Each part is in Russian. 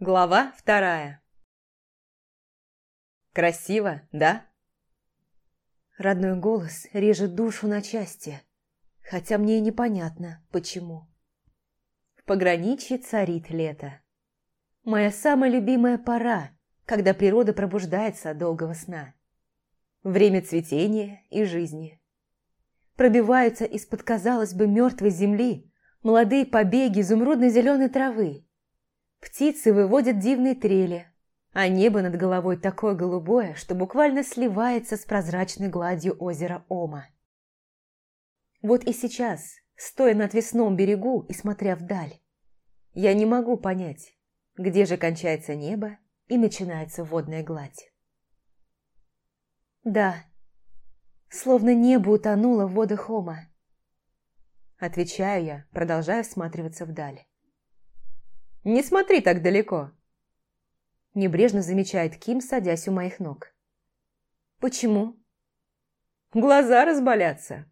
Глава вторая. Красиво, да? Родной голос режет душу на части, хотя мне и непонятно, почему. В пограничье царит лето. Моя самая любимая пора, когда природа пробуждается от долгого сна. Время цветения и жизни. Пробиваются из-под, казалось бы, мертвой земли молодые побеги изумрудно зеленой травы, Птицы выводят дивные трели, а небо над головой такое голубое, что буквально сливается с прозрачной гладью озера Ома. Вот и сейчас, стоя на отвесном берегу и смотря вдаль, я не могу понять, где же кончается небо и начинается водная гладь. Да, словно небо утонуло в водах Ома. Отвечаю я, продолжая всматриваться вдаль. Не смотри так далеко!» Небрежно замечает Ким, садясь у моих ног. «Почему?» «Глаза разболятся!»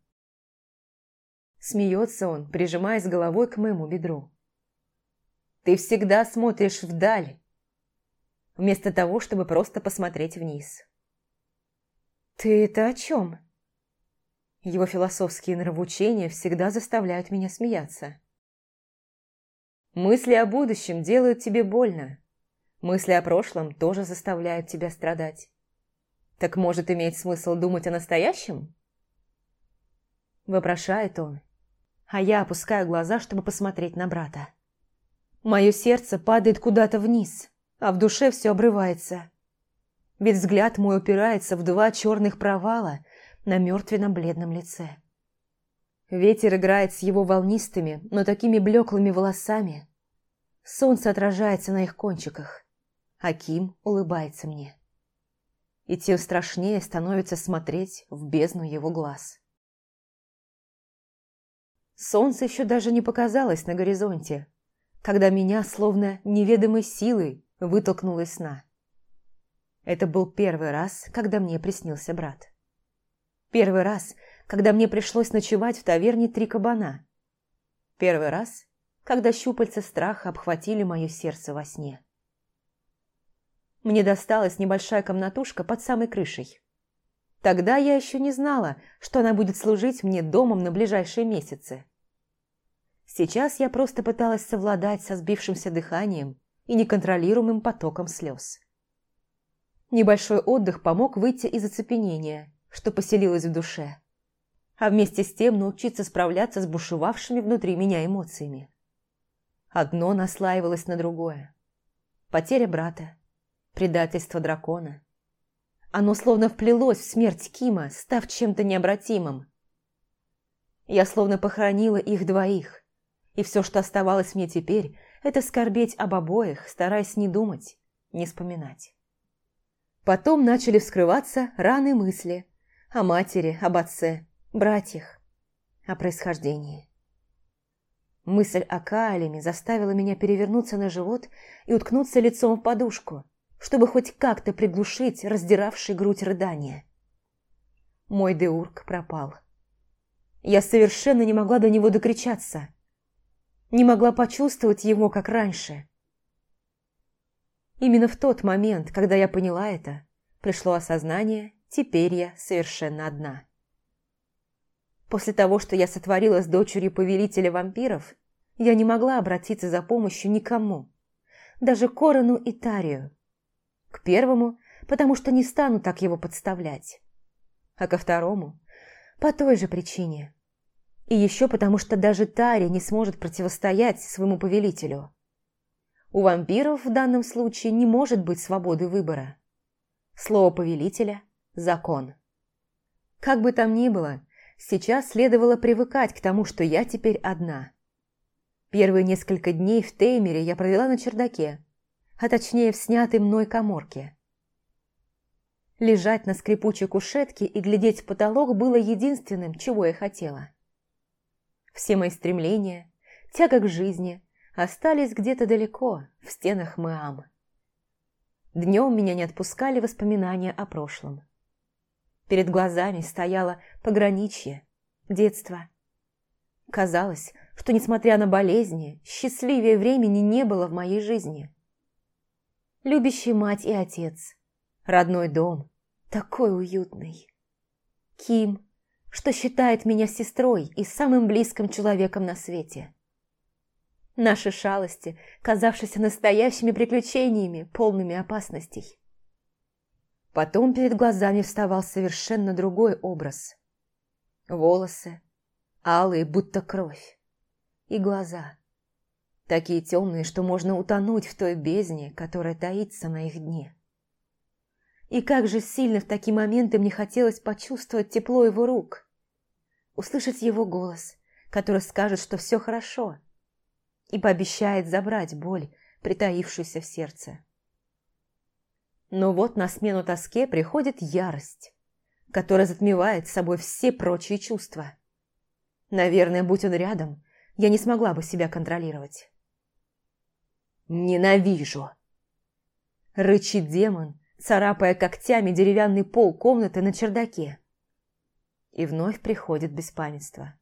Смеется он, прижимаясь головой к моему бедру. «Ты всегда смотришь вдаль, вместо того, чтобы просто посмотреть вниз». «Ты это о чем?» Его философские нравоучения всегда заставляют меня смеяться. Мысли о будущем делают тебе больно. Мысли о прошлом тоже заставляют тебя страдать. Так может иметь смысл думать о настоящем? Вопрошает он, а я опускаю глаза, чтобы посмотреть на брата. Мое сердце падает куда-то вниз, а в душе все обрывается. Ведь взгляд мой упирается в два черных провала на мертвенно-бледном лице. Ветер играет с его волнистыми, но такими блеклыми волосами. Солнце отражается на их кончиках. а Ким улыбается мне. И тем страшнее становится смотреть в бездну его глаз. Солнце еще даже не показалось на горизонте, когда меня словно неведомой силой вытолкнуло из сна. Это был первый раз, когда мне приснился брат. Первый раз, когда мне пришлось ночевать в таверне «Три кабана». Первый раз, когда щупальца страха обхватили мое сердце во сне. Мне досталась небольшая комнатушка под самой крышей. Тогда я еще не знала, что она будет служить мне домом на ближайшие месяцы. Сейчас я просто пыталась совладать со сбившимся дыханием и неконтролируемым потоком слез. Небольшой отдых помог выйти из оцепенения, что поселилось в душе а вместе с тем научиться справляться с бушевавшими внутри меня эмоциями. Одно наслаивалось на другое. Потеря брата, предательство дракона. Оно словно вплелось в смерть Кима, став чем-то необратимым. Я словно похоронила их двоих, и все, что оставалось мне теперь, это скорбеть об обоих, стараясь не думать, не вспоминать. Потом начали вскрываться раны мысли о матери, об отце, братьях, о происхождении. Мысль о Каалеме заставила меня перевернуться на живот и уткнуться лицом в подушку, чтобы хоть как-то приглушить раздиравший грудь рыдания. Мой Деург пропал. Я совершенно не могла до него докричаться. Не могла почувствовать его, как раньше. Именно в тот момент, когда я поняла это, пришло осознание, теперь я совершенно одна. После того, что я сотворила с дочерью повелителя вампиров, я не могла обратиться за помощью никому, даже Корону и Тарию. К первому, потому что не стану так его подставлять, а ко второму – по той же причине. И еще потому, что даже Тария не сможет противостоять своему повелителю. У вампиров в данном случае не может быть свободы выбора. Слово повелителя – закон. Как бы там ни было, Сейчас следовало привыкать к тому, что я теперь одна. Первые несколько дней в Теймере я провела на чердаке, а точнее в снятой мной коморке. Лежать на скрипучей кушетке и глядеть в потолок было единственным, чего я хотела. Все мои стремления, тяга к жизни остались где-то далеко, в стенах Мэам. Днем меня не отпускали воспоминания о прошлом. Перед глазами стояло пограничье, детство. Казалось, что, несмотря на болезни, счастливее времени не было в моей жизни. любящие мать и отец, родной дом, такой уютный. Ким, что считает меня сестрой и самым близким человеком на свете. Наши шалости, казавшиеся настоящими приключениями, полными опасностей. Потом перед глазами вставал совершенно другой образ. Волосы, алые, будто кровь, и глаза, такие темные, что можно утонуть в той бездне, которая таится на их дне. И как же сильно в такие моменты мне хотелось почувствовать тепло его рук, услышать его голос, который скажет, что все хорошо, и пообещает забрать боль, притаившуюся в сердце. Но вот на смену тоске приходит ярость, которая затмевает собой все прочие чувства. Наверное, будь он рядом, я не смогла бы себя контролировать. «Ненавижу!» Рычит демон, царапая когтями деревянный пол комнаты на чердаке. И вновь приходит беспамятство.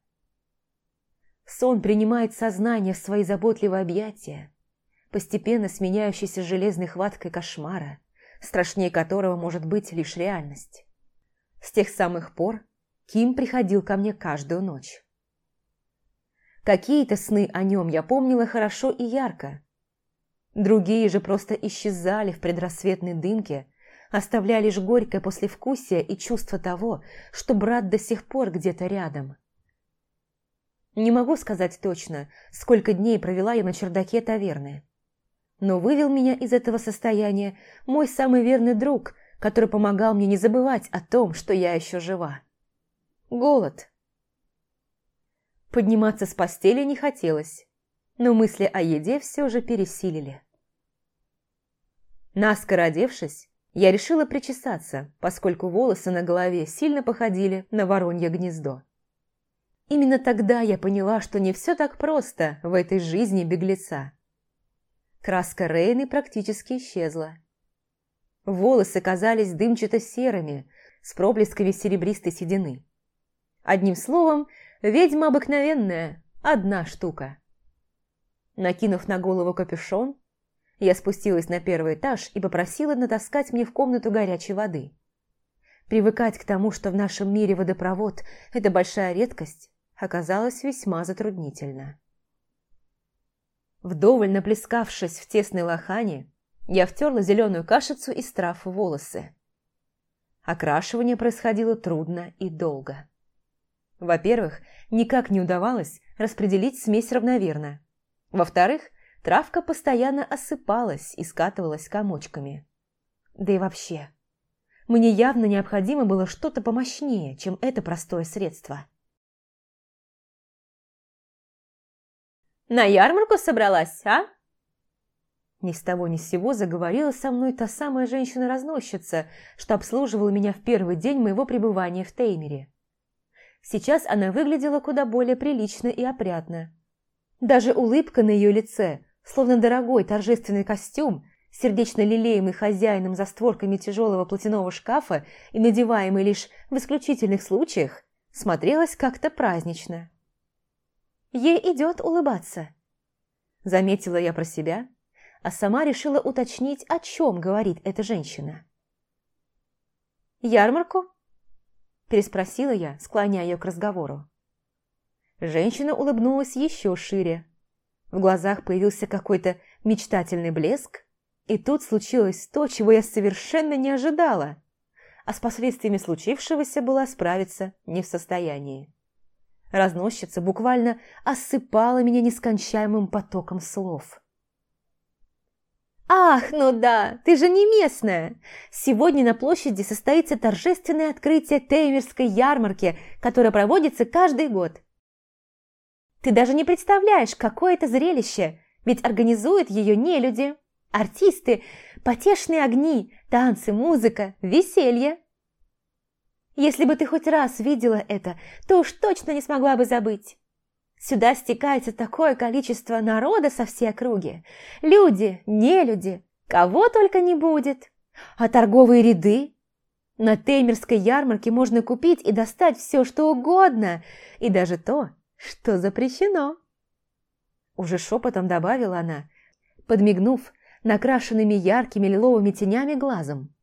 Сон принимает сознание в свои заботливые объятия, постепенно сменяющейся железной хваткой кошмара, страшнее которого может быть лишь реальность. С тех самых пор Ким приходил ко мне каждую ночь. Какие-то сны о нем я помнила хорошо и ярко, Другие же просто исчезали в предрассветной дымке, оставляя лишь горькое послевкусие и чувство того, что брат до сих пор где-то рядом. Не могу сказать точно, сколько дней провела я на чердаке таверны. Но вывел меня из этого состояния мой самый верный друг, который помогал мне не забывать о том, что я еще жива. Голод. Подниматься с постели не хотелось, но мысли о еде все же пересилили. Наскоро одевшись, я решила причесаться, поскольку волосы на голове сильно походили на воронье гнездо. Именно тогда я поняла, что не все так просто в этой жизни беглеца. Краска Рейны практически исчезла. Волосы казались дымчато-серыми, с проблесками серебристой седины. Одним словом, ведьма обыкновенная, одна штука. Накинув на голову капюшон, я спустилась на первый этаж и попросила натаскать мне в комнату горячей воды. Привыкать к тому, что в нашем мире водопровод – это большая редкость, оказалось весьма затруднительно. Вдоволь наплескавшись в тесной лохане, я втерла зеленую кашицу из трав в волосы. Окрашивание происходило трудно и долго. Во-первых, никак не удавалось распределить смесь равномерно. Во-вторых, Травка постоянно осыпалась и скатывалась комочками. Да и вообще, мне явно необходимо было что-то помощнее, чем это простое средство. «На ярмарку собралась, а?» Ни с того ни с сего заговорила со мной та самая женщина-разносчица, что обслуживала меня в первый день моего пребывания в Теймере. Сейчас она выглядела куда более прилично и опрятно. Даже улыбка на ее лице словно дорогой торжественный костюм, сердечно лелеемый хозяином за створками тяжелого платяного шкафа и надеваемый лишь в исключительных случаях, смотрелась как-то празднично. Ей идет улыбаться. Заметила я про себя, а сама решила уточнить, о чем говорит эта женщина. «Ярмарку?» – переспросила я, склоняя ее к разговору. Женщина улыбнулась еще шире, в глазах появился какой-то мечтательный блеск, и тут случилось то, чего я совершенно не ожидала, а с последствиями случившегося была справиться не в состоянии. Разносчица буквально осыпала меня нескончаемым потоком слов. «Ах, ну да, ты же не местная! Сегодня на площади состоится торжественное открытие Теймерской ярмарки, которая проводится каждый год. Ты даже не представляешь, какое это зрелище, ведь организуют ее не люди, артисты, потешные огни, танцы, музыка, веселье. Если бы ты хоть раз видела это, то уж точно не смогла бы забыть. Сюда стекается такое количество народа со всей округи. Люди, не люди, кого только не будет. А торговые ряды? На Теймерской ярмарке можно купить и достать все, что угодно, и даже то, что запрещено. Уже шепотом добавила она, подмигнув накрашенными яркими лиловыми тенями глазом.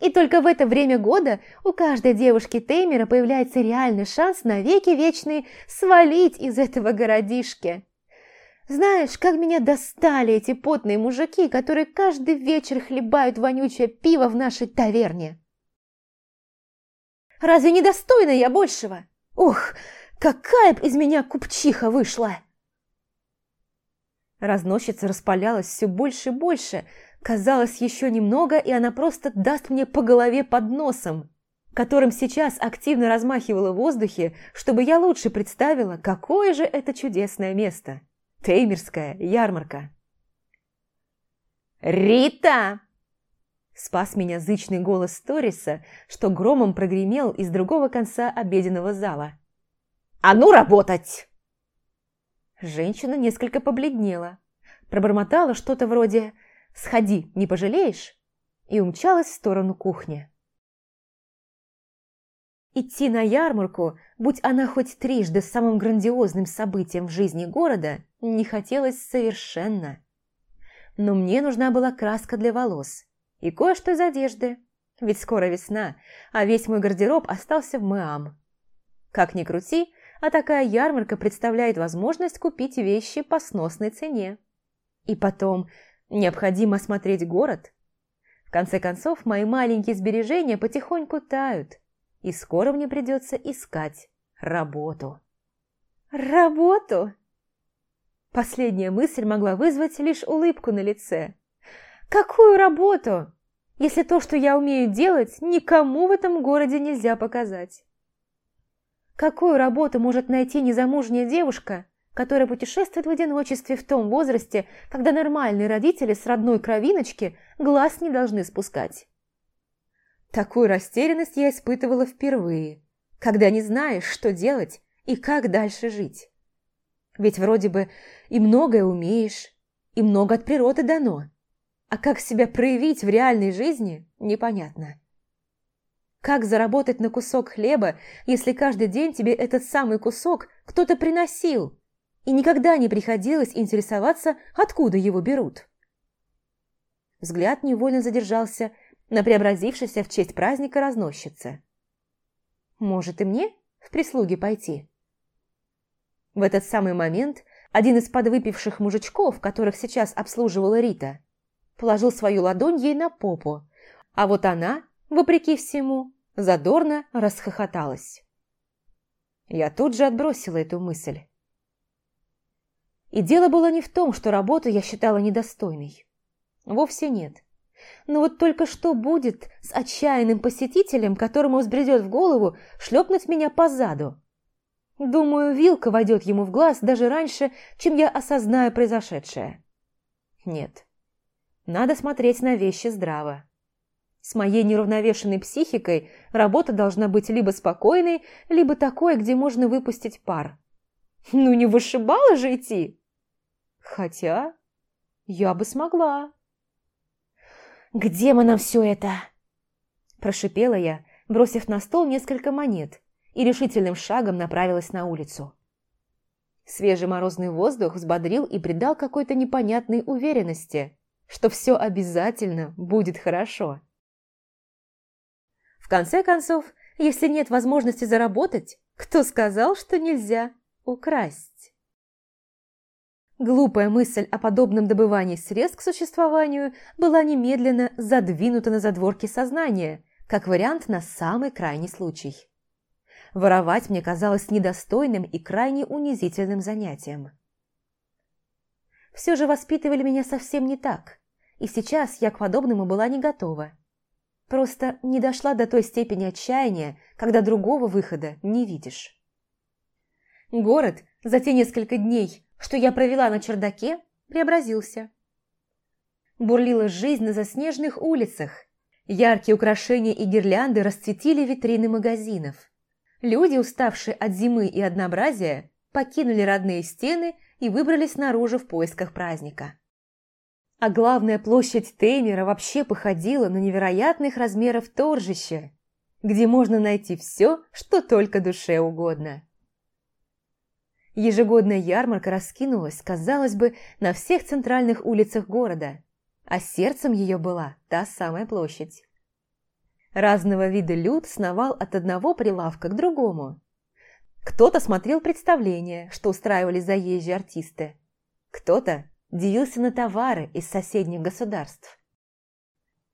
И только в это время года у каждой девушки Теймера появляется реальный шанс навеки вечные свалить из этого городишки. Знаешь, как меня достали эти потные мужики, которые каждый вечер хлебают вонючее пиво в нашей таверне? Разве не достойна я большего? Ух, какая б из меня купчиха вышла!» Разносчица распалялась все больше и больше. Казалось, еще немного, и она просто даст мне по голове под носом, которым сейчас активно размахивала в воздухе, чтобы я лучше представила, какое же это чудесное место. Теймерская ярмарка. «Рита!» Спас меня зычный голос Ториса, что громом прогремел из другого конца обеденного зала. «А ну работать!» Женщина несколько побледнела, пробормотала что-то вроде «Сходи, не пожалеешь?» и умчалась в сторону кухни. Идти на ярмарку, будь она хоть трижды самым грандиозным событием в жизни города, не хотелось совершенно. Но мне нужна была краска для волос и кое-что из одежды, ведь скоро весна, а весь мой гардероб остался в Мэам. Как ни крути, а такая ярмарка представляет возможность купить вещи по сносной цене. И потом, необходимо осмотреть город. В конце концов, мои маленькие сбережения потихоньку тают, и скоро мне придется искать работу. Работу? Последняя мысль могла вызвать лишь улыбку на лице. Какую работу? Если то, что я умею делать, никому в этом городе нельзя показать. Какую работу может найти незамужняя девушка, которая путешествует в одиночестве в том возрасте, когда нормальные родители с родной кровиночки глаз не должны спускать? Такую растерянность я испытывала впервые, когда не знаешь, что делать и как дальше жить. Ведь вроде бы и многое умеешь, и много от природы дано, а как себя проявить в реальной жизни – непонятно. Как заработать на кусок хлеба, если каждый день тебе этот самый кусок кто-то приносил, и никогда не приходилось интересоваться, откуда его берут? Взгляд невольно задержался на преобразившейся в честь праздника разносчице. Может, и мне в прислуги пойти? В этот самый момент один из подвыпивших мужичков, которых сейчас обслуживала Рита, положил свою ладонь ей на попу, а вот она вопреки всему, задорно расхохоталась. Я тут же отбросила эту мысль. И дело было не в том, что работу я считала недостойной. Вовсе нет. Но вот только что будет с отчаянным посетителем, которому взбредет в голову шлепнуть меня по заду? Думаю, вилка войдет ему в глаз даже раньше, чем я осознаю произошедшее. Нет. Надо смотреть на вещи здраво. С моей неравновешенной психикой работа должна быть либо спокойной, либо такой, где можно выпустить пар. Ну не вышибало же идти? Хотя я бы смогла. «Где мы нам все это?» Прошипела я, бросив на стол несколько монет, и решительным шагом направилась на улицу. Свежий морозный воздух взбодрил и придал какой-то непонятной уверенности, что все обязательно будет хорошо. В конце концов, если нет возможности заработать, кто сказал, что нельзя украсть? Глупая мысль о подобном добывании средств к существованию была немедленно задвинута на задворки сознания, как вариант на самый крайний случай. Воровать мне казалось недостойным и крайне унизительным занятием. Все же воспитывали меня совсем не так, и сейчас я к подобному была не готова. Просто не дошла до той степени отчаяния, когда другого выхода не видишь. Город за те несколько дней, что я провела на чердаке, преобразился. Бурлила жизнь на заснеженных улицах. Яркие украшения и гирлянды расцветили витрины магазинов. Люди, уставшие от зимы и однообразия, покинули родные стены и выбрались наружу в поисках праздника. А главная площадь Теймера вообще походила на невероятных размеров торжище, где можно найти все, что только душе угодно. Ежегодная ярмарка раскинулась, казалось бы, на всех центральных улицах города, а сердцем ее была та самая площадь. Разного вида люд сновал от одного прилавка к другому. Кто-то смотрел представления, что устраивали заезжие артисты. Кто-то дивился на товары из соседних государств.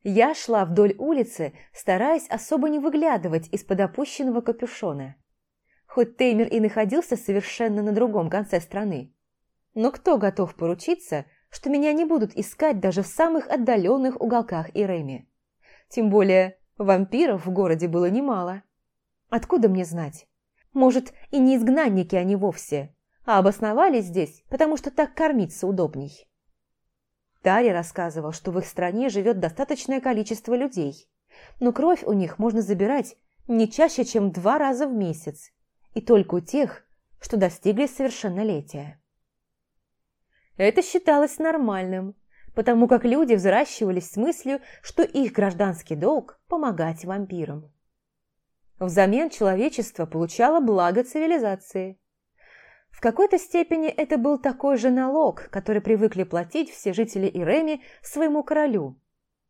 Я шла вдоль улицы, стараясь особо не выглядывать из-под опущенного капюшона. Хоть Теймер и находился совершенно на другом конце страны. Но кто готов поручиться, что меня не будут искать даже в самых отдаленных уголках Иреми? Тем более, вампиров в городе было немало. Откуда мне знать? Может, и не изгнанники они вовсе, а обосновались здесь, потому что так кормиться удобней. Тари рассказывал, что в их стране живет достаточное количество людей, но кровь у них можно забирать не чаще, чем два раза в месяц, и только у тех, что достигли совершеннолетия. Это считалось нормальным, потому как люди взращивались с мыслью, что их гражданский долг – помогать вампирам. Взамен человечество получало благо цивилизации – в какой-то степени это был такой же налог, который привыкли платить все жители Иреми своему королю,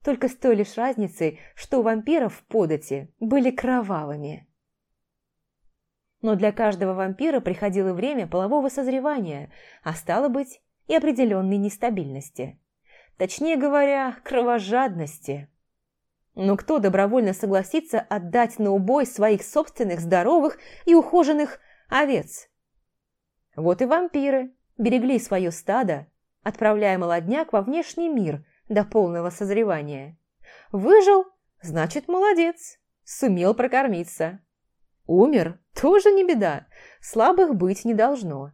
только с той лишь разницей, что у вампиров в подати были кровавыми. Но для каждого вампира приходило время полового созревания, а стало быть и определенной нестабильности. Точнее говоря, кровожадности. Но кто добровольно согласится отдать на убой своих собственных здоровых и ухоженных овец – вот и вампиры берегли свое стадо, отправляя молодняк во внешний мир до полного созревания. Выжил, значит, молодец, сумел прокормиться. Умер, тоже не беда, слабых быть не должно.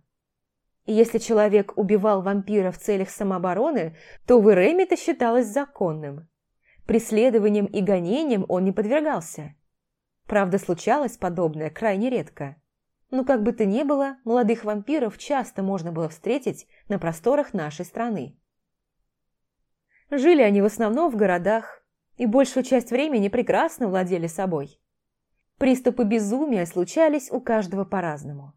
И если человек убивал вампира в целях самообороны, то в Иреме это считалось законным. Преследованием и гонением он не подвергался. Правда, случалось подобное крайне редко. Но как бы то ни было, молодых вампиров часто можно было встретить на просторах нашей страны. Жили они в основном в городах и большую часть времени прекрасно владели собой. Приступы безумия случались у каждого по-разному.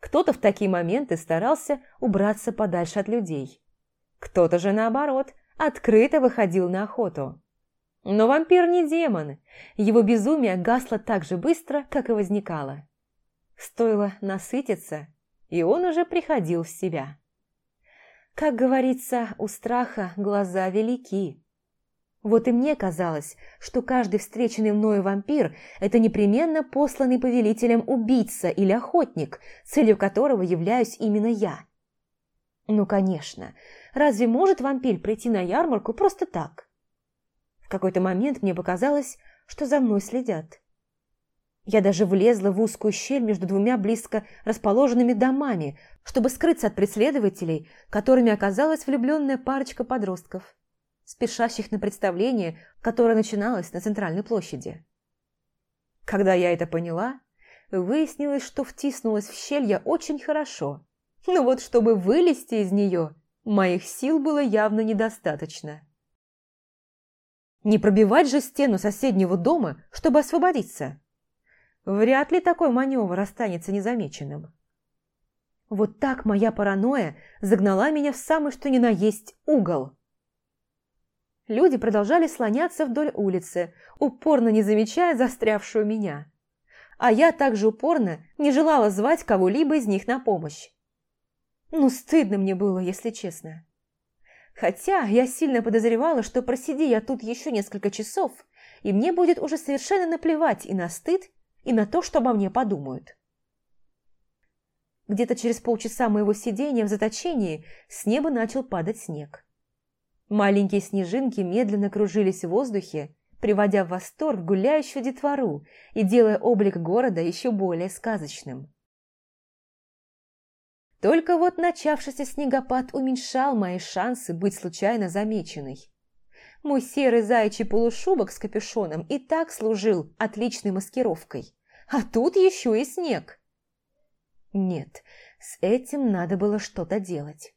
Кто-то в такие моменты старался убраться подальше от людей. Кто-то же, наоборот, открыто выходил на охоту. Но вампир не демон, его безумие гасло так же быстро, как и возникало. Стоило насытиться, и он уже приходил в себя. Как говорится, у страха глаза велики. Вот и мне казалось, что каждый встреченный мною вампир – это непременно посланный повелителем убийца или охотник, целью которого являюсь именно я. Ну, конечно, разве может вампир прийти на ярмарку просто так? В какой-то момент мне показалось, что за мной следят. Я даже влезла в узкую щель между двумя близко расположенными домами, чтобы скрыться от преследователей, которыми оказалась влюбленная парочка подростков, спешащих на представление, которое начиналось на центральной площади. Когда я это поняла, выяснилось, что втиснулась в щель я очень хорошо. Но вот чтобы вылезти из нее, моих сил было явно недостаточно. Не пробивать же стену соседнего дома, чтобы освободиться. Вряд ли такой маневр останется незамеченным. Вот так моя паранойя загнала меня в самый что ни на есть угол. Люди продолжали слоняться вдоль улицы, упорно не замечая застрявшую меня. А я также упорно не желала звать кого-либо из них на помощь. Ну, стыдно мне было, если честно. Хотя я сильно подозревала, что просиди я тут еще несколько часов, и мне будет уже совершенно наплевать и на стыд, и на то, что обо мне подумают. Где-то через полчаса моего сидения в заточении с неба начал падать снег. Маленькие снежинки медленно кружились в воздухе, приводя в восторг гуляющую детвору и делая облик города еще более сказочным. Только вот начавшийся снегопад уменьшал мои шансы быть случайно замеченной. Мой серый заячий полушубок с капюшоном и так служил отличной маскировкой. А тут еще и снег. Нет, с этим надо было что-то делать.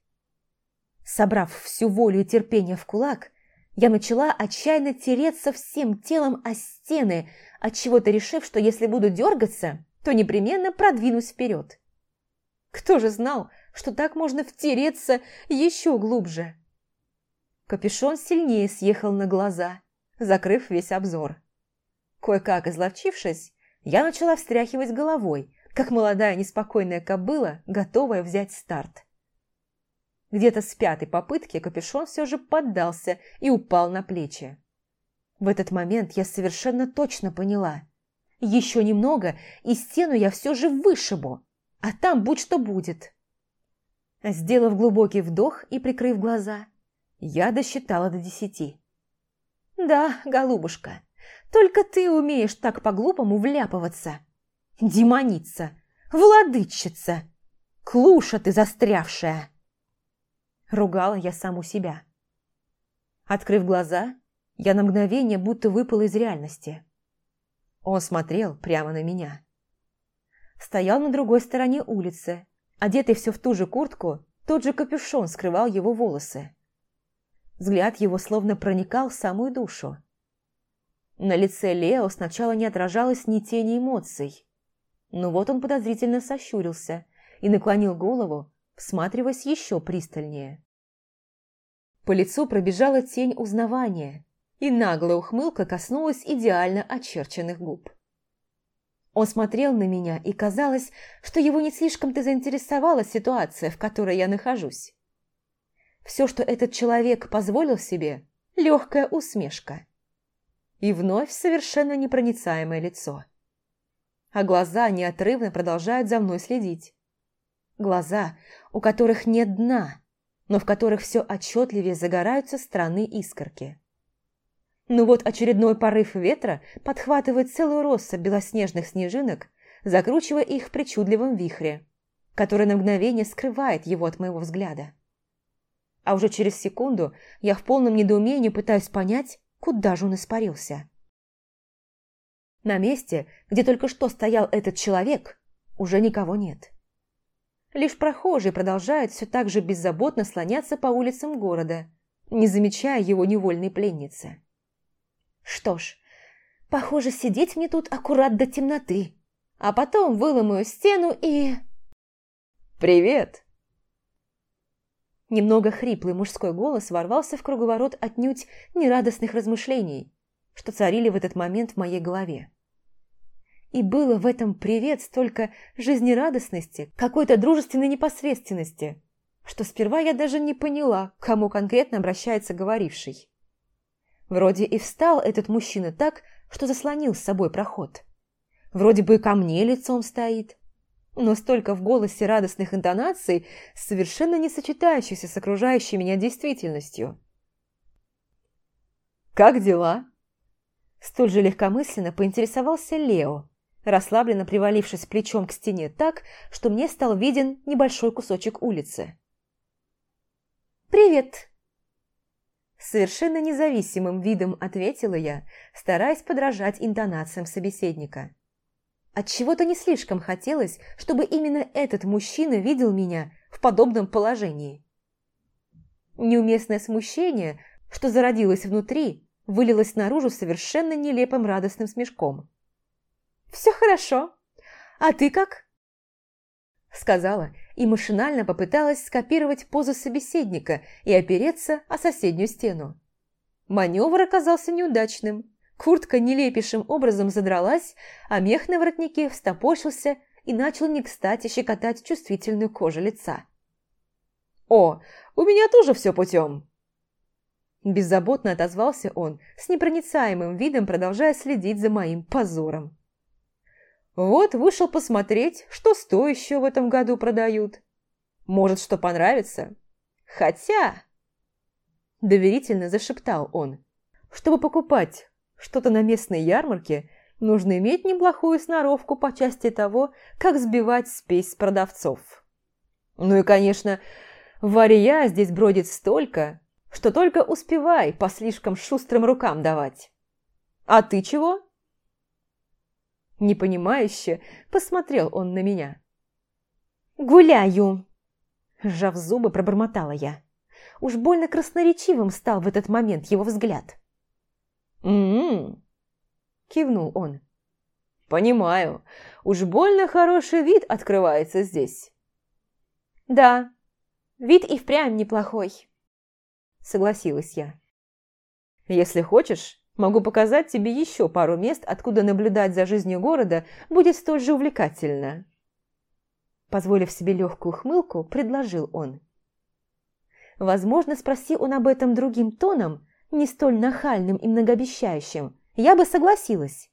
Собрав всю волю и терпение в кулак, я начала отчаянно тереться всем телом о стены, отчего-то решив, что если буду дергаться, то непременно продвинусь вперед. Кто же знал, что так можно втереться еще глубже? Капюшон сильнее съехал на глаза, закрыв весь обзор. Кое-как изловчившись, я начала встряхивать головой, как молодая неспокойная кобыла, готовая взять старт. Где-то с пятой попытки капюшон все же поддался и упал на плечи. В этот момент я совершенно точно поняла. Еще немного, и стену я все же вышибу, а там будь что будет. Сделав глубокий вдох и прикрыв глаза, я досчитала до десяти. «Да, голубушка, только ты умеешь так по-глупому вляпываться. Демоница, владычица, клуша ты застрявшая!» Ругала я саму себя. Открыв глаза, я на мгновение будто выпала из реальности. Он смотрел прямо на меня. Стоял на другой стороне улицы, одетый все в ту же куртку, тот же капюшон скрывал его волосы. Взгляд его словно проникал в самую душу. На лице Лео сначала не отражалось ни тени эмоций. Но вот он подозрительно сощурился и наклонил голову, всматриваясь еще пристальнее. По лицу пробежала тень узнавания, и наглая ухмылка коснулась идеально очерченных губ. Он смотрел на меня, и казалось, что его не слишком-то заинтересовала ситуация, в которой я нахожусь. Все, что этот человек позволил себе – легкая усмешка. И вновь совершенно непроницаемое лицо. А глаза неотрывно продолжают за мной следить. Глаза, у которых нет дна, но в которых все отчетливее загораются странные искорки. Ну вот очередной порыв ветра подхватывает целую россыпь белоснежных снежинок, закручивая их в причудливом вихре, который на мгновение скрывает его от моего взгляда. А уже через секунду я в полном недоумении пытаюсь понять, куда же он испарился. На месте, где только что стоял этот человек, уже никого нет. Лишь прохожие продолжают все так же беззаботно слоняться по улицам города, не замечая его невольной пленницы. Что ж, похоже, сидеть мне тут аккурат до темноты, а потом выломаю стену и... «Привет!» Немного хриплый мужской голос ворвался в круговорот отнюдь нерадостных размышлений, что царили в этот момент в моей голове. И было в этом привет столько жизнерадостности, какой-то дружественной непосредственности, что сперва я даже не поняла, к кому конкретно обращается говоривший. Вроде и встал этот мужчина так, что заслонил с собой проход. Вроде бы ко мне лицом стоит, но столько в голосе радостных интонаций, совершенно не сочетающихся с окружающей меня действительностью. «Как дела?» Столь же легкомысленно поинтересовался Лео, расслабленно привалившись плечом к стене так, что мне стал виден небольшой кусочек улицы. «Привет!» Совершенно независимым видом ответила я, стараясь подражать интонациям собеседника. Отчего-то не слишком хотелось, чтобы именно этот мужчина видел меня в подобном положении. Неуместное смущение, что зародилось внутри, вылилось наружу совершенно нелепым радостным смешком. «Все хорошо. А ты как?» Сказала и машинально попыталась скопировать позу собеседника и опереться о соседнюю стену. Маневр оказался неудачным. Куртка нелепейшим образом задралась, а мех на воротнике встопорщился и начал не кстати щекотать чувствительную кожу лица. «О, у меня тоже все путем!» Беззаботно отозвался он, с непроницаемым видом продолжая следить за моим позором. Вот вышел посмотреть, что стоящее в этом году продают. Может, что понравится. Хотя... Доверительно зашептал он. Чтобы покупать что-то на местной ярмарке, нужно иметь неплохую сноровку по части того, как сбивать спесь с продавцов. Ну и, конечно, варья здесь бродит столько, что только успевай по слишком шустрым рукам давать. А ты чего? Непонимающе посмотрел он на меня. «Гуляю!» Сжав зубы, пробормотала я. Уж больно красноречивым стал в этот момент его взгляд. «М-м-м!» кивнул он. «Понимаю. Уж больно хороший вид открывается здесь». «Да, вид и впрямь неплохой». – согласилась я. «Если хочешь, могу показать тебе еще пару мест, откуда наблюдать за жизнью города будет столь же увлекательно». Позволив себе легкую хмылку, предложил он. Возможно, спроси он об этом другим тоном, не столь нахальным и многообещающим, я бы согласилась.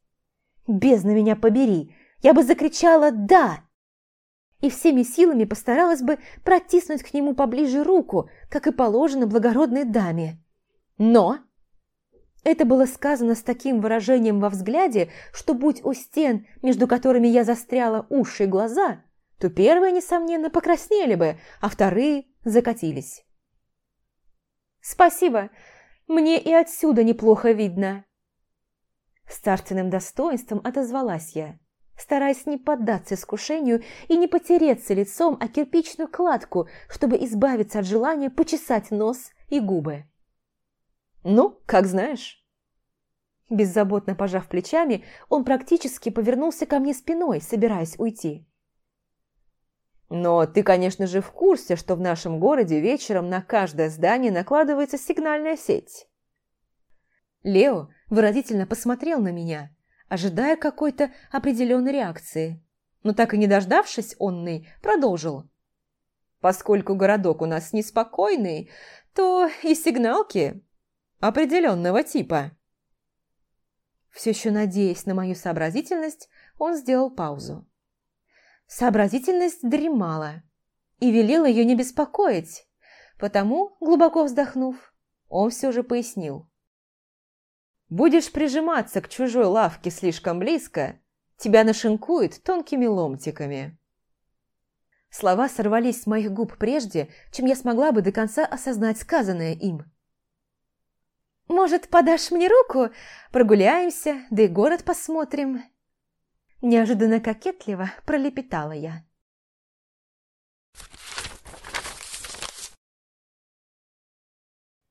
Бездна меня побери, я бы закричала «да!» и всеми силами постаралась бы протиснуть к нему поближе руку, как и положено благородной даме. Но это было сказано с таким выражением во взгляде, что будь у стен, между которыми я застряла уши и глаза, то первые, несомненно, покраснели бы, а вторые закатились. «Спасибо, мне и отсюда неплохо видно». С царственным достоинством отозвалась я стараясь не поддаться искушению и не потереться лицом о кирпичную кладку, чтобы избавиться от желания почесать нос и губы. «Ну, как знаешь». Беззаботно пожав плечами, он практически повернулся ко мне спиной, собираясь уйти. «Но ты, конечно же, в курсе, что в нашем городе вечером на каждое здание накладывается сигнальная сеть?» Лео выразительно посмотрел на меня – ожидая какой-то определенной реакции. Но так и не дождавшись, онный продолжил. «Поскольку городок у нас неспокойный, то и сигналки определенного типа». Все еще надеясь на мою сообразительность, он сделал паузу. Сообразительность дремала и велела ее не беспокоить, потому, глубоко вздохнув, он все же пояснил. Будешь прижиматься к чужой лавке слишком близко, тебя нашинкует тонкими ломтиками. Слова сорвались с моих губ прежде, чем я смогла бы до конца осознать сказанное им. «Может, подашь мне руку? Прогуляемся, да и город посмотрим?» Неожиданно кокетливо пролепетала я.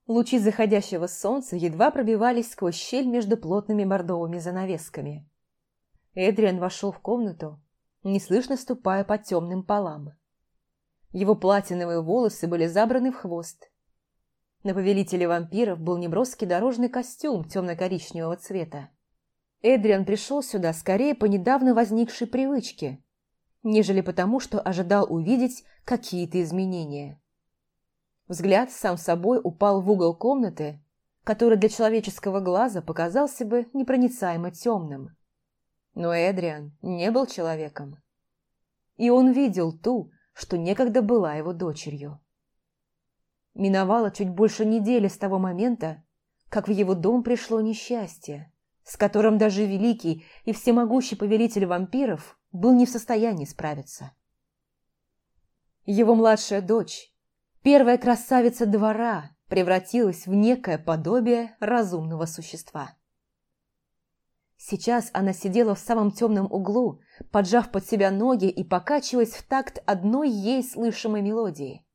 Лучи заходящего солнца едва пробивались сквозь щель между плотными бордовыми занавесками. Эдриан вошел в комнату, неслышно ступая по темным полам. Его платиновые волосы были забраны в хвост. На повелителе вампиров был неброский дорожный костюм темно-коричневого цвета. Эдриан пришел сюда скорее по недавно возникшей привычке, нежели потому, что ожидал увидеть какие-то изменения. Взгляд сам собой упал в угол комнаты, который для человеческого глаза показался бы непроницаемо темным. Но Эдриан не был человеком. И он видел ту, что некогда была его дочерью. Миновало чуть больше недели с того момента, как в его дом пришло несчастье, с которым даже великий и всемогущий повелитель вампиров был не в состоянии справиться. Его младшая дочь, Первая красавица двора превратилась в некое подобие разумного существа. Сейчас она сидела в самом темном углу, поджав под себя ноги и покачиваясь в такт одной ей слышимой мелодии.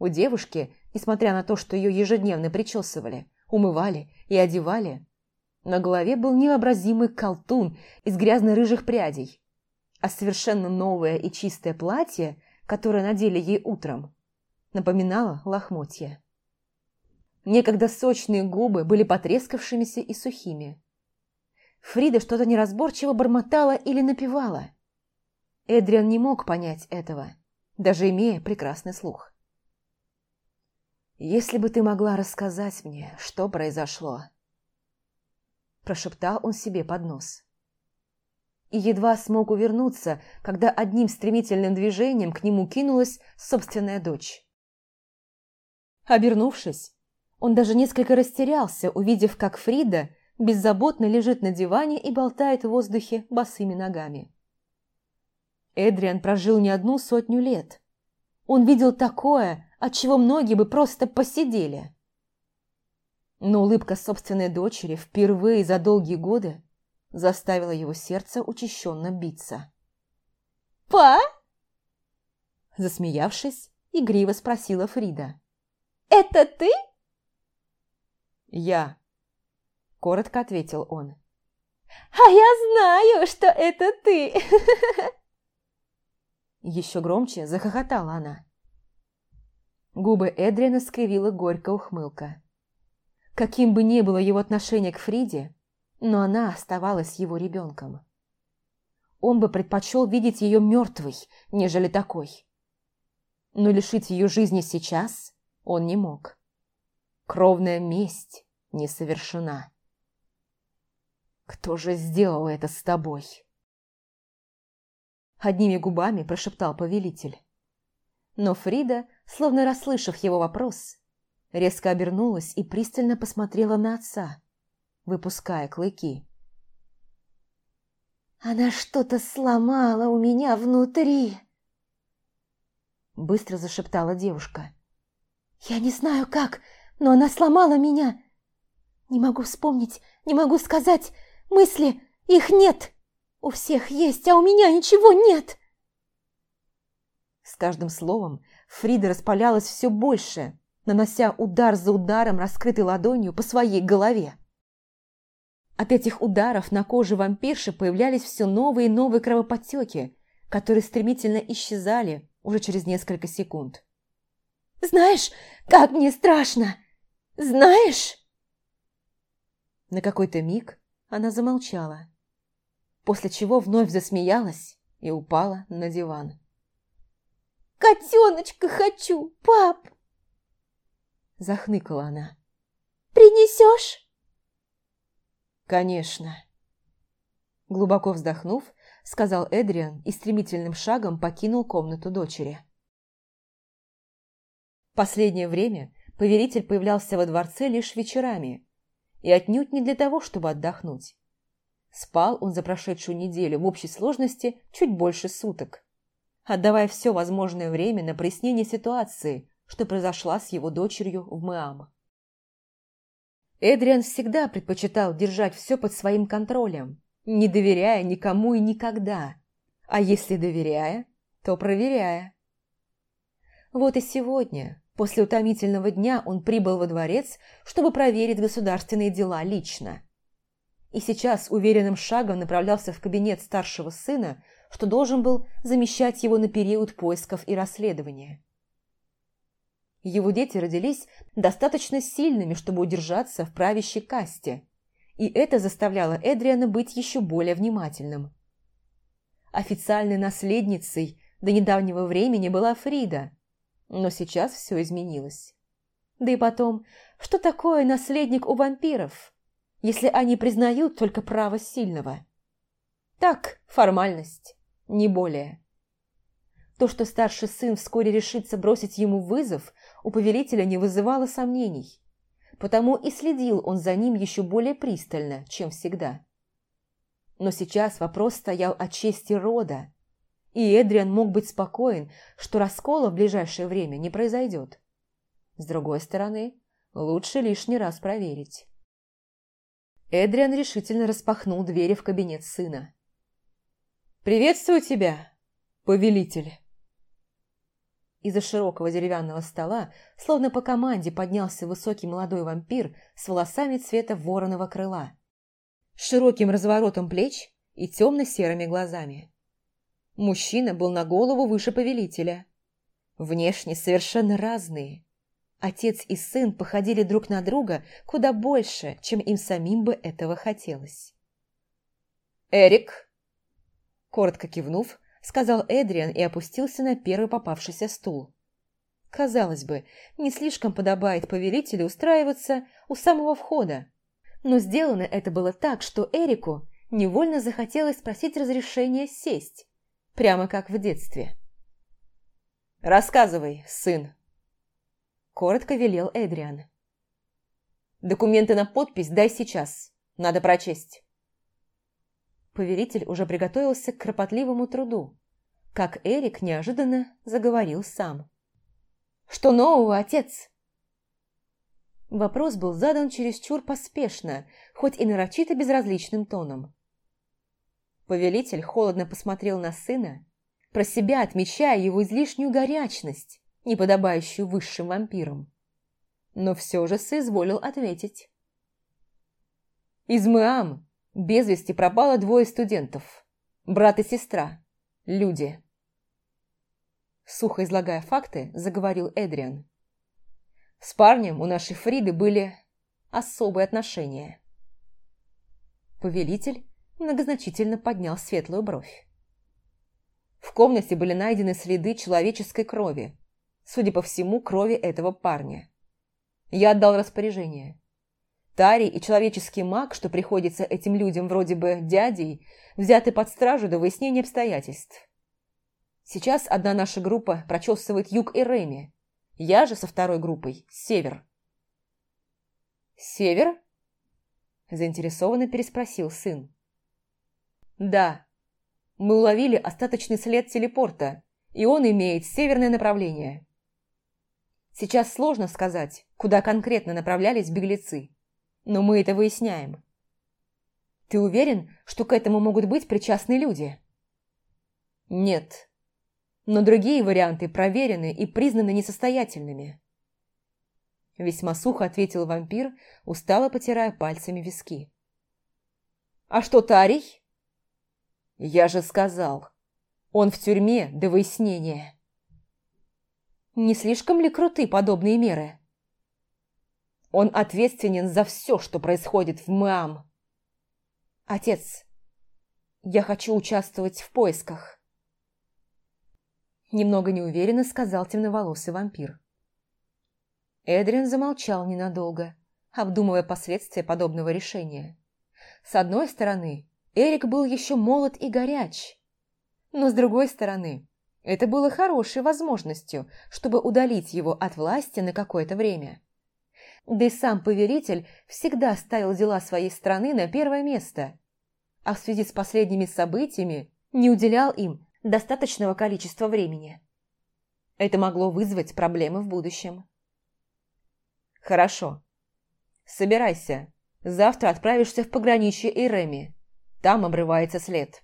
У девушки, несмотря на то, что ее ежедневно причесывали, умывали и одевали, на голове был невообразимый колтун из грязно-рыжих прядей, а совершенно новое и чистое платье, которое надели ей утром, напоминала лохмотья. Некогда сочные губы были потрескавшимися и сухими. Фрида что-то неразборчиво бормотала или напевала. Эдриан не мог понять этого, даже имея прекрасный слух. «Если бы ты могла рассказать мне, что произошло...» Прошептал он себе под нос. И едва смог увернуться, когда одним стремительным движением к нему кинулась собственная дочь. Обернувшись, он даже несколько растерялся, увидев, как Фрида беззаботно лежит на диване и болтает в воздухе босыми ногами. Эдриан прожил не одну сотню лет. Он видел такое, от чего многие бы просто посидели. Но улыбка собственной дочери впервые за долгие годы заставила его сердце учащенно биться. «Па?» Засмеявшись, игриво спросила Фрида. «Это ты?» «Я», – коротко ответил он. «А я знаю, что это ты!» Еще громче захохотала она. Губы Эдриана скривила горькая ухмылка. Каким бы ни было его отношение к Фриде, но она оставалась его ребенком. Он бы предпочел видеть ее мертвой, нежели такой. Но лишить ее жизни сейчас он не мог. Кровная месть не совершена. «Кто же сделал это с тобой?» Одними губами прошептал повелитель. Но Фрида, словно расслышав его вопрос, резко обернулась и пристально посмотрела на отца, выпуская клыки. «Она что-то сломала у меня внутри!» Быстро зашептала девушка. «Я не знаю как, но она сломала меня! Не могу вспомнить, не могу сказать, мысли, их нет! У всех есть, а у меня ничего нет!» С каждым словом Фрида распалялась все больше, нанося удар за ударом раскрытой ладонью по своей голове. От этих ударов на коже вампирши появлялись все новые и новые кровоподтеки, которые стремительно исчезали уже через несколько секунд. «Знаешь, как мне страшно! Знаешь?» На какой-то миг она замолчала, после чего вновь засмеялась и упала на диван. «Котеночка хочу, пап!» Захныкала она. «Принесешь?» «Конечно». Глубоко вздохнув, сказал Эдриан и стремительным шагом покинул комнату дочери. Последнее время повелитель появлялся во дворце лишь вечерами, и отнюдь не для того, чтобы отдохнуть. Спал он за прошедшую неделю в общей сложности чуть больше суток отдавая все возможное время на прояснение ситуации, что произошла с его дочерью в Мэам. Эдриан всегда предпочитал держать все под своим контролем, не доверяя никому и никогда, а если доверяя, то проверяя. Вот и сегодня, после утомительного дня, он прибыл во дворец, чтобы проверить государственные дела лично. И сейчас уверенным шагом направлялся в кабинет старшего сына, что должен был замещать его на период поисков и расследования. Его дети родились достаточно сильными, чтобы удержаться в правящей касте, и это заставляло Эдриана быть еще более внимательным. Официальной наследницей до недавнего времени была Фрида, но сейчас все изменилось. Да и потом, что такое наследник у вампиров, если они признают только право сильного? Так, формальность не более. То, что старший сын вскоре решится бросить ему вызов, у повелителя не вызывало сомнений, потому и следил он за ним еще более пристально, чем всегда. Но сейчас вопрос стоял о чести рода, и Эдриан мог быть спокоен, что раскола в ближайшее время не произойдет. С другой стороны, лучше лишний раз проверить. Эдриан решительно распахнул двери в кабинет сына. «Приветствую тебя, повелитель!» Из-за широкого деревянного стола, словно по команде, поднялся высокий молодой вампир с волосами цвета вороного крыла, широким разворотом плеч и темно-серыми глазами. Мужчина был на голову выше повелителя. Внешне совершенно разные. Отец и сын походили друг на друга куда больше, чем им самим бы этого хотелось. «Эрик!» Коротко кивнув, сказал Эдриан и опустился на первый попавшийся стул. Казалось бы, не слишком подобает повелителю устраиваться у самого входа. Но сделано это было так, что Эрику невольно захотелось спросить разрешения сесть, прямо как в детстве. «Рассказывай, сын», – коротко велел Эдриан. «Документы на подпись дай сейчас, надо прочесть». Повелитель уже приготовился к кропотливому труду, как Эрик неожиданно заговорил сам. «Что нового, отец?» Вопрос был задан чересчур поспешно, хоть и нарочито безразличным тоном. Повелитель холодно посмотрел на сына, про себя отмечая его излишнюю горячность, неподобающую высшим вампирам. Но все же соизволил ответить. «Измыам без вести пропало двое студентов. Брат и сестра. Люди. Сухо излагая факты, заговорил Эдриан. С парнем у нашей Фриды были особые отношения. Повелитель многозначительно поднял светлую бровь. В комнате были найдены следы человеческой крови, судя по всему, крови этого парня. Я отдал распоряжение. Тари и человеческий маг, что приходится этим людям вроде бы дядей, взяты под стражу до выяснения обстоятельств. Сейчас одна наша группа прочесывает юг и Реми. Я же со второй группой – север. «Север?» – заинтересованно переспросил сын. «Да. Мы уловили остаточный след телепорта, и он имеет северное направление. Сейчас сложно сказать, куда конкретно направлялись беглецы, но мы это выясняем. Ты уверен, что к этому могут быть причастны люди?» «Нет. Но другие варианты проверены и признаны несостоятельными». Весьма сухо ответил вампир, устало потирая пальцами виски. «А что Тарий?» «Я же сказал, он в тюрьме до выяснения». «Не слишком ли круты подобные меры?» «Он ответственен за все, что происходит в МАМ». «Отец, я хочу участвовать в поисках». Немного неуверенно сказал темноволосый вампир. Эдриан замолчал ненадолго, обдумывая последствия подобного решения. С одной стороны, Эрик был еще молод и горяч. Но с другой стороны, это было хорошей возможностью, чтобы удалить его от власти на какое-то время. Да и сам повелитель всегда ставил дела своей страны на первое место, а в связи с последними событиями не уделял им достаточного количества времени. Это могло вызвать проблемы в будущем. «Хорошо. Собирайся. Завтра отправишься в пограничье Иреми. Там обрывается след.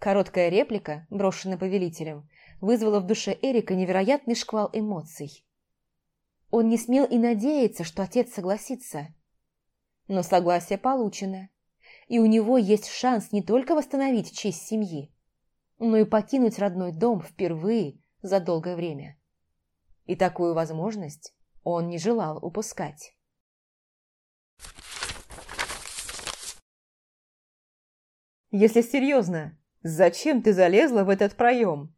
Короткая реплика, брошенная повелителем, вызвала в душе Эрика невероятный шквал эмоций. Он не смел и надеяться, что отец согласится. Но согласие получено, и у него есть шанс не только восстановить честь семьи, но и покинуть родной дом впервые за долгое время. И такую возможность он не желал упускать. «Если серьезно, зачем ты залезла в этот проем?»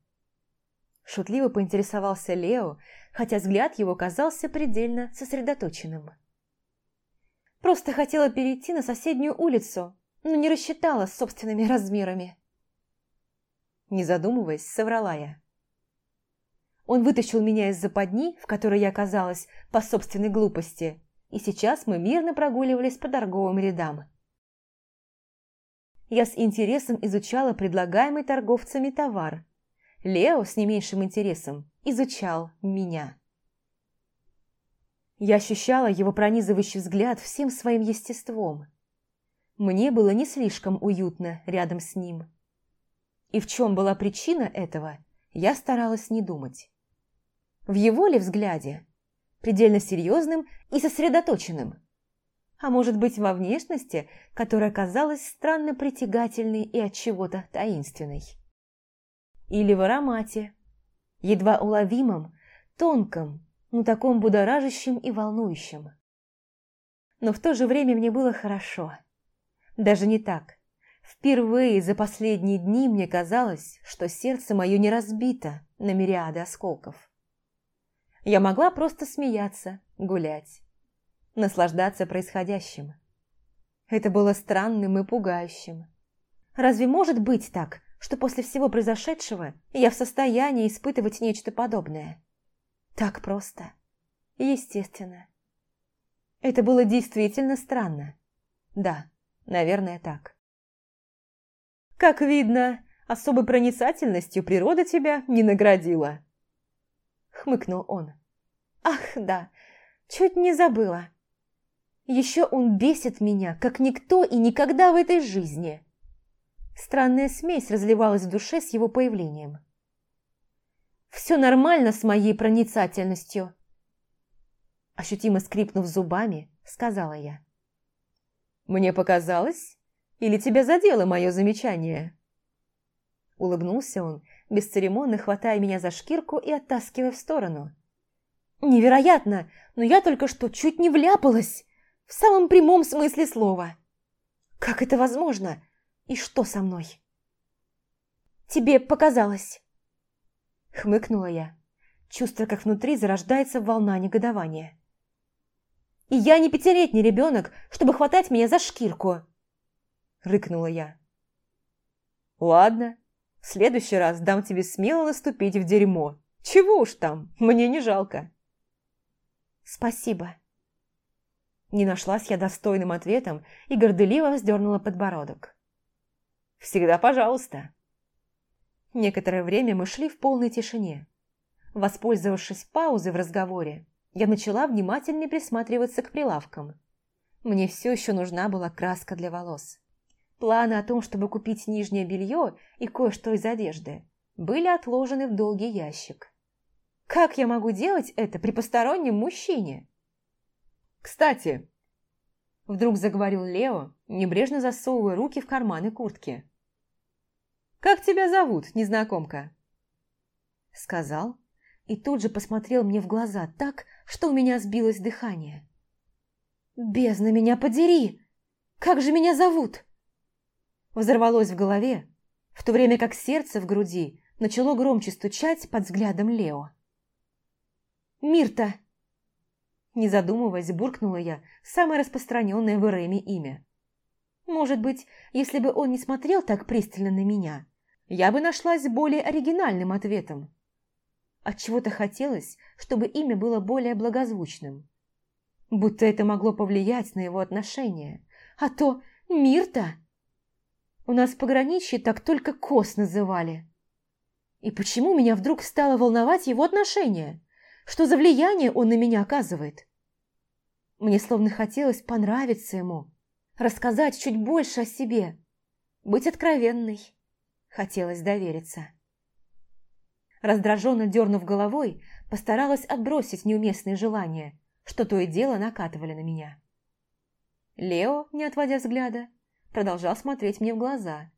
Шутливо поинтересовался Лео, хотя взгляд его казался предельно сосредоточенным. «Просто хотела перейти на соседнюю улицу, но не рассчитала с собственными размерами». Не задумываясь, соврала я. Он вытащил меня из западни, в которой я оказалась по собственной глупости, и сейчас мы мирно прогуливались по торговым рядам я с интересом изучала предлагаемый торговцами товар. Лео с не меньшим интересом изучал меня. Я ощущала его пронизывающий взгляд всем своим естеством. Мне было не слишком уютно рядом с ним. И в чем была причина этого, я старалась не думать. В его ли взгляде, предельно серьезным и сосредоточенным, а может быть во внешности, которая казалась странно притягательной и от чего-то таинственной. Или в аромате, едва уловимом, тонком, но таком будоражащем и волнующем. Но в то же время мне было хорошо. Даже не так. Впервые за последние дни мне казалось, что сердце мое не разбито на мириады осколков. Я могла просто смеяться, гулять наслаждаться происходящим. Это было странным и пугающим. Разве может быть так, что после всего произошедшего я в состоянии испытывать нечто подобное? Так просто. Естественно. Это было действительно странно. Да, наверное, так. Как видно, особой проницательностью природа тебя не наградила. Хмыкнул он. Ах, да, чуть не забыла. Еще он бесит меня, как никто и никогда в этой жизни. Странная смесь разливалась в душе с его появлением. «Все нормально с моей проницательностью», ощутимо скрипнув зубами, сказала я. «Мне показалось? Или тебя задело мое замечание?» Улыбнулся он, бесцеремонно хватая меня за шкирку и оттаскивая в сторону. Невероятно, но я только что чуть не вляпалась. В самом прямом смысле слова. Как это возможно? И что со мной? Тебе показалось. Хмыкнула я, чувствуя, как внутри зарождается волна негодования. И я не пятилетний ребенок, чтобы хватать меня за шкирку. Рыкнула я. Ладно, в следующий раз дам тебе смело наступить в дерьмо. Чего уж там, мне не жалко. Спасибо. Не нашлась я достойным ответом и горделиво вздернула подбородок. Всегда пожалуйста. Некоторое время мы шли в полной тишине. Воспользовавшись паузой в разговоре, я начала внимательнее присматриваться к прилавкам. Мне все еще нужна была краска для волос. Планы о том, чтобы купить нижнее белье и кое-что из одежды, были отложены в долгий ящик. Как я могу делать это при постороннем мужчине? Кстати, вдруг заговорил Лео, небрежно засовывая руки в карманы куртки. «Как тебя зовут, незнакомка?» Сказал и тут же посмотрел мне в глаза так, что у меня сбилось дыхание. «Бездна меня подери! Как же меня зовут?» Взорвалось в голове, в то время как сердце в груди начало громче стучать под взглядом Лео. «Мирта!» Не задумываясь, буркнула я самое распространенное в Эреме имя. Может быть, если бы он не смотрел так пристально на меня, я бы нашлась более оригинальным ответом. Отчего-то хотелось, чтобы имя было более благозвучным. Будто это могло повлиять на его отношения. А то Мирта у нас в пограничье так только Кос называли. И почему меня вдруг стало волновать его отношения? Что за влияние он на меня оказывает? Мне словно хотелось понравиться ему, рассказать чуть больше о себе, быть откровенной. Хотелось довериться. Раздраженно дернув головой, постаралась отбросить неуместные желания, что то и дело накатывали на меня. Лео, не отводя взгляда, продолжал смотреть мне в глаза.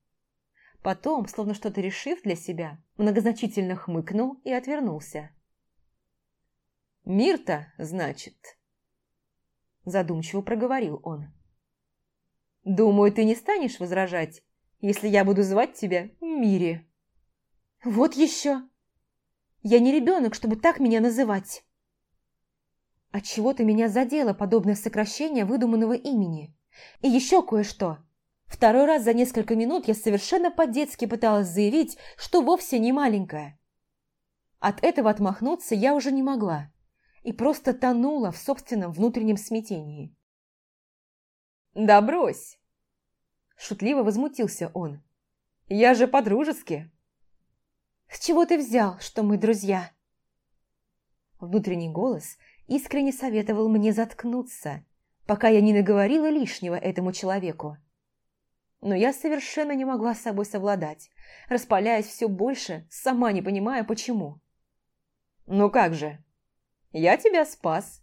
Потом, словно что-то решив для себя, многозначительно хмыкнул и отвернулся. «Мирта, значит?» Задумчиво проговорил он. «Думаю, ты не станешь возражать, если я буду звать тебя Мири». «Вот еще! Я не ребенок, чтобы так меня называть!» Отчего-то меня задело подобное сокращение выдуманного имени. И еще кое-что. Второй раз за несколько минут я совершенно по-детски пыталась заявить, что вовсе не маленькая. От этого отмахнуться я уже не могла и просто тонула в собственном внутреннем смятении. «Да брось!» Шутливо возмутился он. «Я же по-дружески!» «С чего ты взял, что мы друзья?» Внутренний голос искренне советовал мне заткнуться, пока я не наговорила лишнего этому человеку но я совершенно не могла с собой совладать, распаляясь все больше, сама не понимая, почему. «Ну как же? Я тебя спас.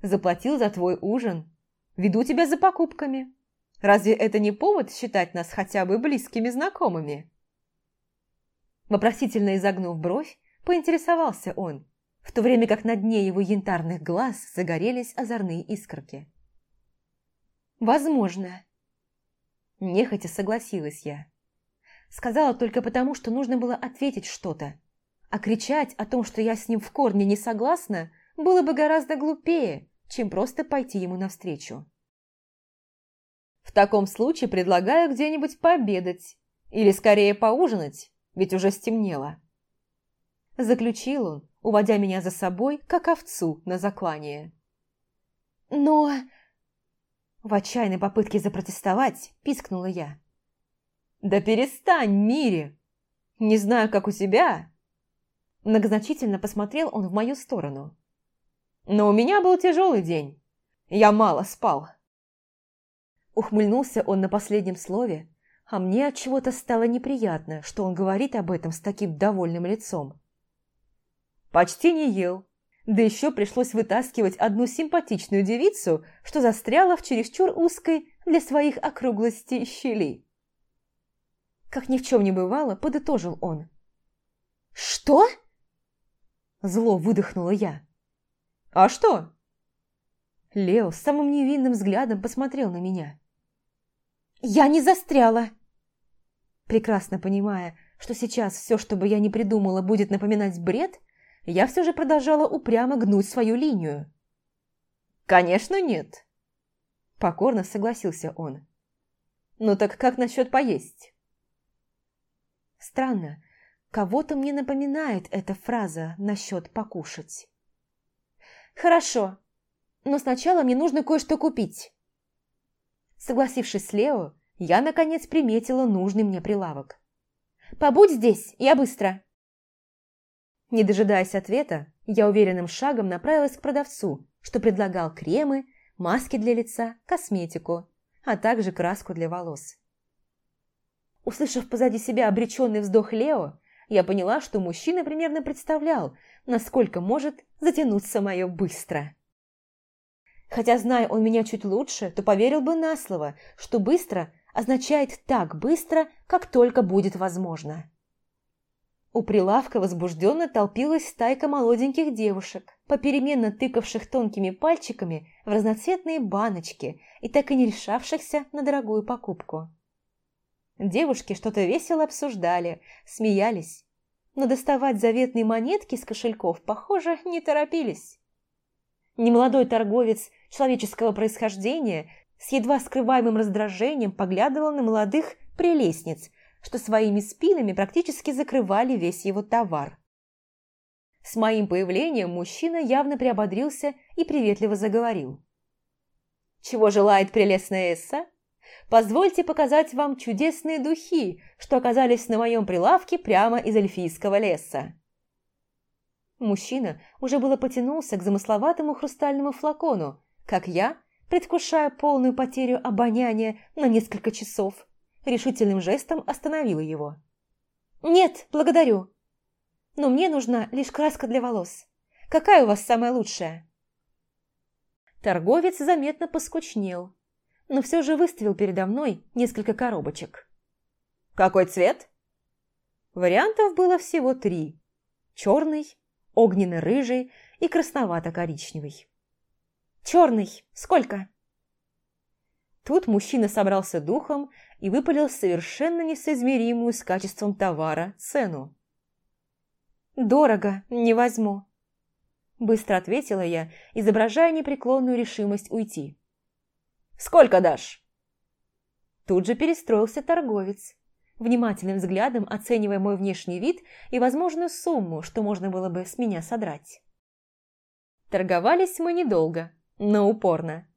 Заплатил за твой ужин. Веду тебя за покупками. Разве это не повод считать нас хотя бы близкими знакомыми?» Вопросительно изогнув бровь, поинтересовался он, в то время как на дне его янтарных глаз загорелись озорные искорки. «Возможно», Нехотя согласилась я. Сказала только потому, что нужно было ответить что-то. А кричать о том, что я с ним в корне не согласна, было бы гораздо глупее, чем просто пойти ему навстречу. В таком случае предлагаю где-нибудь пообедать. Или скорее поужинать, ведь уже стемнело. Заключил он, уводя меня за собой, как овцу на заклание. Но... В отчаянной попытке запротестовать пискнула я. «Да перестань, Мири! Не знаю, как у тебя!» Многозначительно посмотрел он в мою сторону. «Но у меня был тяжелый день. Я мало спал». Ухмыльнулся он на последнем слове, а мне от чего-то стало неприятно, что он говорит об этом с таким довольным лицом. «Почти не ел, да еще пришлось вытаскивать одну симпатичную девицу, что застряла в чересчур узкой для своих округлостей щели. Как ни в чем не бывало, подытожил он. «Что?» Зло выдохнула я. «А что?» Лео с самым невинным взглядом посмотрел на меня. «Я не застряла!» Прекрасно понимая, что сейчас все, что бы я ни придумала, будет напоминать бред, я все же продолжала упрямо гнуть свою линию. «Конечно нет!» Покорно согласился он. «Ну так как насчет поесть?» Странно, кого-то мне напоминает эта фраза насчет покушать. «Хорошо, но сначала мне нужно кое-что купить». Согласившись с Лео, я, наконец, приметила нужный мне прилавок. «Побудь здесь, я быстро!» Не дожидаясь ответа, я уверенным шагом направилась к продавцу, что предлагал кремы, маски для лица, косметику, а также краску для волос. Услышав позади себя обреченный вздох Лео, я поняла, что мужчина примерно представлял, насколько может затянуться мое быстро. Хотя, зная он меня чуть лучше, то поверил бы на слово, что «быстро» означает так быстро, как только будет возможно. У прилавка возбужденно толпилась стайка молоденьких девушек, попеременно тыкавших тонкими пальчиками в разноцветные баночки и так и не решавшихся на дорогую покупку. Девушки что-то весело обсуждали, смеялись, но доставать заветные монетки из кошельков, похоже, не торопились. Немолодой торговец человеческого происхождения с едва скрываемым раздражением поглядывал на молодых прелестниц, что своими спинами практически закрывали весь его товар. С моим появлением мужчина явно приободрился и приветливо заговорил. «Чего желает прелестная Эсса? Позвольте показать вам чудесные духи, что оказались на моем прилавке прямо из эльфийского леса». Мужчина уже было потянулся к замысловатому хрустальному флакону, как я, предвкушая полную потерю обоняния на несколько часов, решительным жестом остановила его. «Нет, благодарю. Но мне нужна лишь краска для волос. Какая у вас самая лучшая?» Торговец заметно поскучнел, но все же выставил передо мной несколько коробочек. «Какой цвет?» Вариантов было всего три. Черный, огненно-рыжий и красновато-коричневый. «Черный! Сколько?» Тут мужчина собрался духом и выпалил совершенно несоизмеримую с качеством товара цену. «Дорого, не возьму», – быстро ответила я, изображая непреклонную решимость уйти. «Сколько дашь?» Тут же перестроился торговец, внимательным взглядом оценивая мой внешний вид и возможную сумму, что можно было бы с меня содрать. Торговались мы недолго, но упорно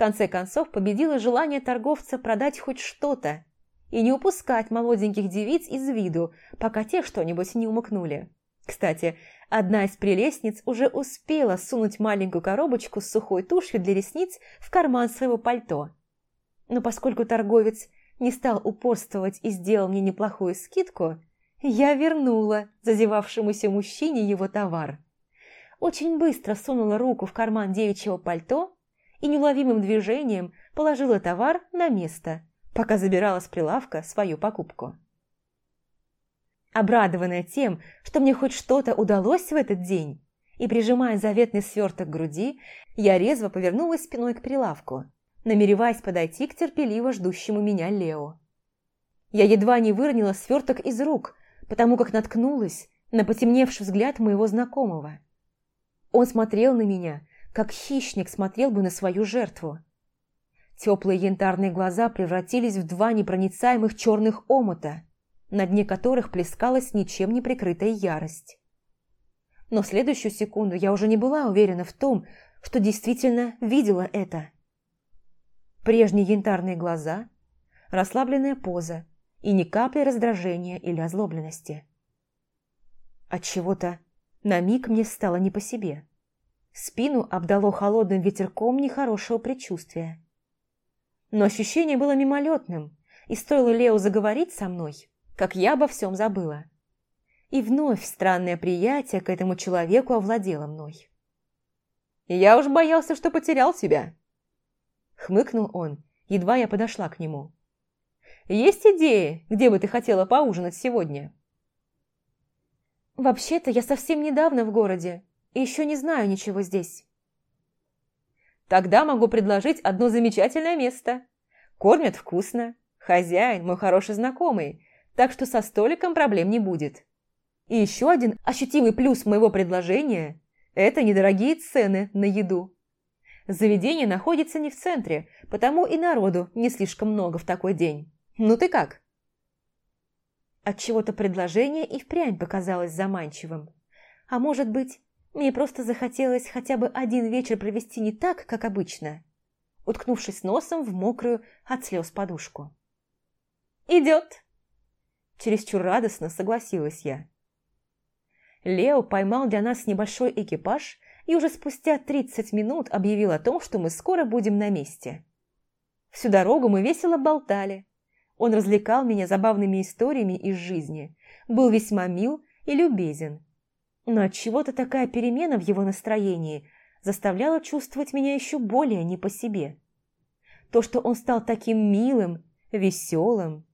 конце концов победило желание торговца продать хоть что-то и не упускать молоденьких девиц из виду, пока те что-нибудь не умыкнули. Кстати, одна из прелестниц уже успела сунуть маленькую коробочку с сухой тушью для ресниц в карман своего пальто. Но поскольку торговец не стал упорствовать и сделал мне неплохую скидку, я вернула зазевавшемуся мужчине его товар. Очень быстро сунула руку в карман девичьего пальто и неуловимым движением положила товар на место, пока забирала с прилавка свою покупку. Обрадованная тем, что мне хоть что-то удалось в этот день, и прижимая заветный сверток к груди, я резво повернулась спиной к прилавку, намереваясь подойти к терпеливо ждущему меня Лео. Я едва не выронила сверток из рук, потому как наткнулась на потемневший взгляд моего знакомого. Он смотрел на меня, как хищник смотрел бы на свою жертву. Теплые янтарные глаза превратились в два непроницаемых черных омута, на дне которых плескалась ничем не прикрытая ярость. Но в следующую секунду я уже не была уверена в том, что действительно видела это. Прежние янтарные глаза, расслабленная поза и ни капли раздражения или озлобленности. От чего то на миг мне стало не по себе. Спину обдало холодным ветерком нехорошего предчувствия. Но ощущение было мимолетным, и стоило Лео заговорить со мной, как я обо всем забыла. И вновь странное приятие к этому человеку овладело мной. «Я уж боялся, что потерял тебя», — хмыкнул он, едва я подошла к нему. «Есть идеи, где бы ты хотела поужинать сегодня?» «Вообще-то я совсем недавно в городе и еще не знаю ничего здесь. Тогда могу предложить одно замечательное место. Кормят вкусно. Хозяин мой хороший знакомый, так что со столиком проблем не будет. И еще один ощутимый плюс моего предложения – это недорогие цены на еду. Заведение находится не в центре, потому и народу не слишком много в такой день. Ну ты как? От чего то предложение и впрямь показалось заманчивым. А может быть, мне просто захотелось хотя бы один вечер провести не так, как обычно, уткнувшись носом в мокрую от слез подушку. «Идет!» Чересчур радостно согласилась я. Лео поймал для нас небольшой экипаж и уже спустя 30 минут объявил о том, что мы скоро будем на месте. Всю дорогу мы весело болтали. Он развлекал меня забавными историями из жизни, был весьма мил и любезен. Но от чего то такая перемена в его настроении заставляла чувствовать меня еще более не по себе. То, что он стал таким милым, веселым,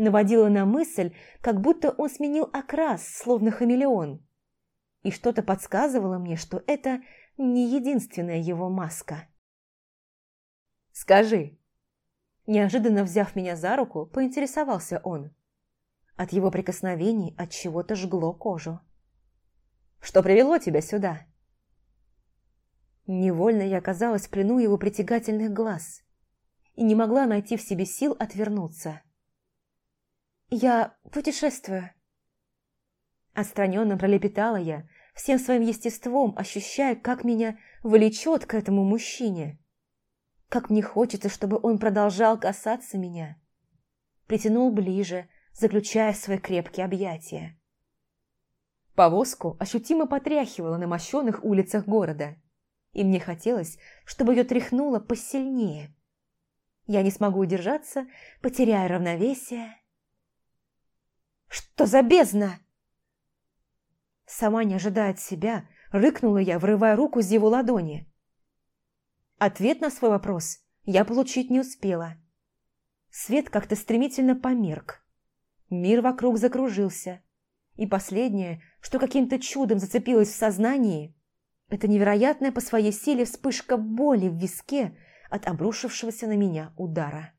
наводило на мысль, как будто он сменил окрас, словно хамелеон. И что-то подсказывало мне, что это не единственная его маска. «Скажи». Неожиданно взяв меня за руку, поинтересовался он. От его прикосновений от чего-то жгло кожу. «Что привело тебя сюда?» Невольно я оказалась в плену его притягательных глаз и не могла найти в себе сил отвернуться. «Я путешествую». Отстраненно пролепетала я, всем своим естеством ощущая, как меня влечет к этому мужчине. Как мне хочется, чтобы он продолжал касаться меня. Притянул ближе, заключая свои крепкие объятия. Повозку ощутимо потряхивала на мощенных улицах города, и мне хотелось, чтобы ее тряхнуло посильнее. Я не смогу удержаться, потеряя равновесие, «Что за бездна?» Сама не ожидая от себя, рыкнула я, врывая руку из его ладони. Ответ на свой вопрос я получить не успела. Свет как-то стремительно померк. Мир вокруг закружился. И последнее, что каким-то чудом зацепилось в сознании, это невероятная по своей силе вспышка боли в виске от обрушившегося на меня удара.